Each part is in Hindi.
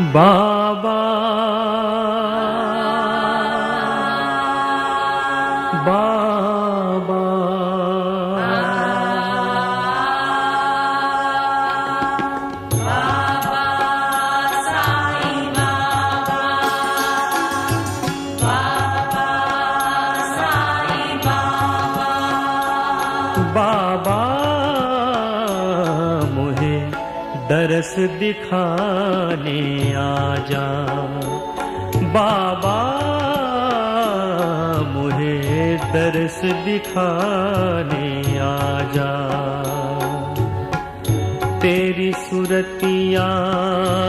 बाबा दरस दिखाने आजा। बाबा, मुझे दरस दिखाने आजा। तेरी सुरतिया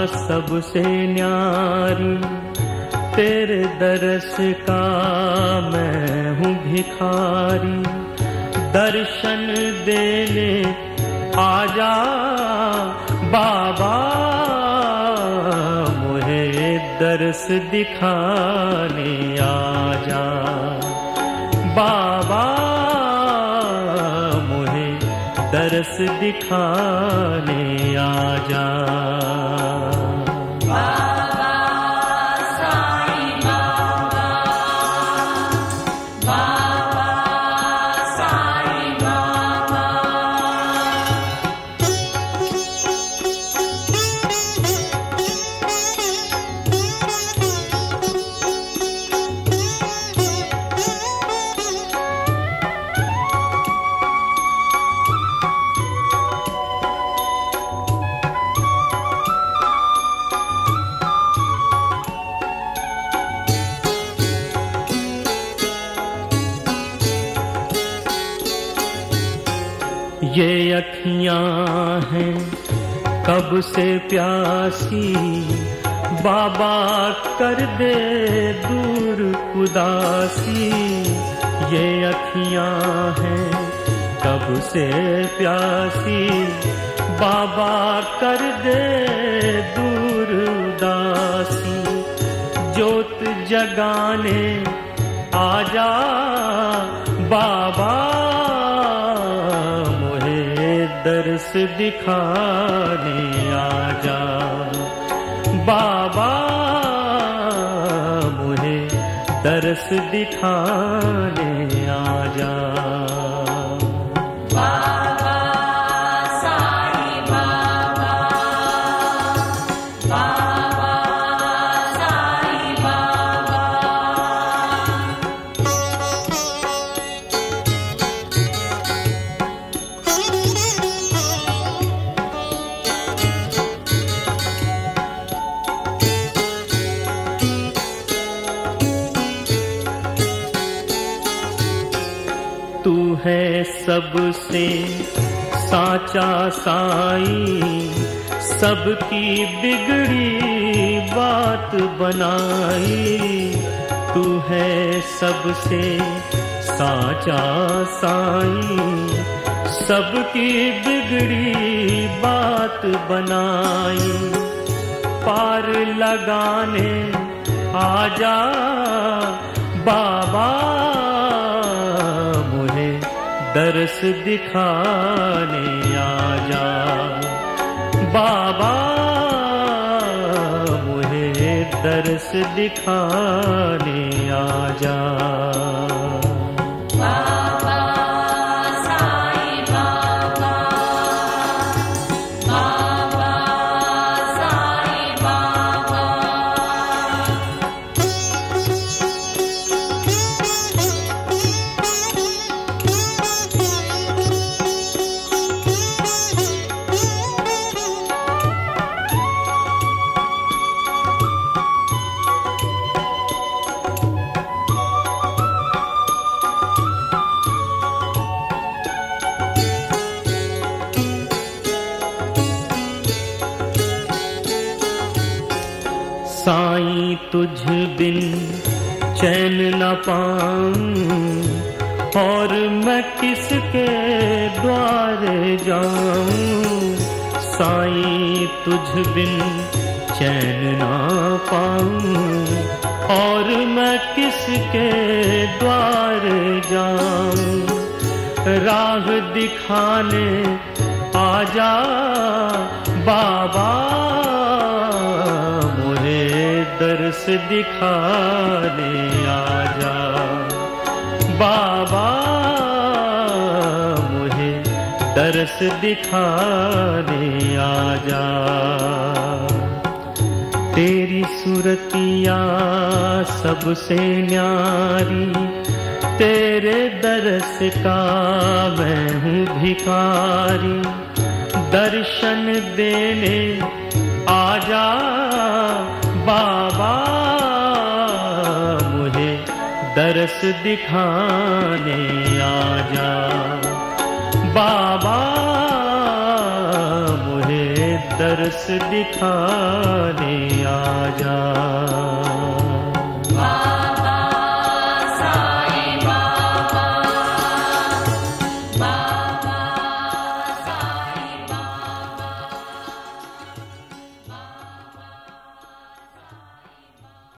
सबसे न्यारी, तेरे दरस का मैं हूँ भिखारी। दर्शन देने आजा बाबा मुझे दर्श दिखाने आ जा बाबा मुझे दर्श दिखाने आजा। ये अखियाँ हैं, कब से प्यासी, बाबा कर दे दूर उदासी। ये अखियाँ हैं, कब से प्यासी, बाबा कर दे दूर उदासी। जोत जगाने आजा बाबा दर्श दिखाने आजा बाबा मुझे दर्श दिखाने आजा है सबसे। साचा साई, सबकी बिगड़ी बात बनाई। तू है सबसे साचा साई, सबकी बिगड़ी बात बनाई। पार लगाने आजा बाबा दर्श दिखाने आजा। बाबा मुझे दरस दिखाने आजा। साईं तुझ बिन चैन न पाऊँ, और मैं किसके द्वार जाऊँ? साईं तुझ बिन चैन ना पाऊँ, और मैं किसके द्वार जाऊँ? राह दिखाने आजा बाबा दर्श दिखाने आजा। बाबा, मुझे दर्श दिखाने आजा। तेरी सूरतिया सबसे न्यारी, तेरे दरस का मैं हूँ भिखारी। दर्शन देने आजा। दरस दिखाने आजा। बाबा मुझे दर्श दिखाने आजा। बाबा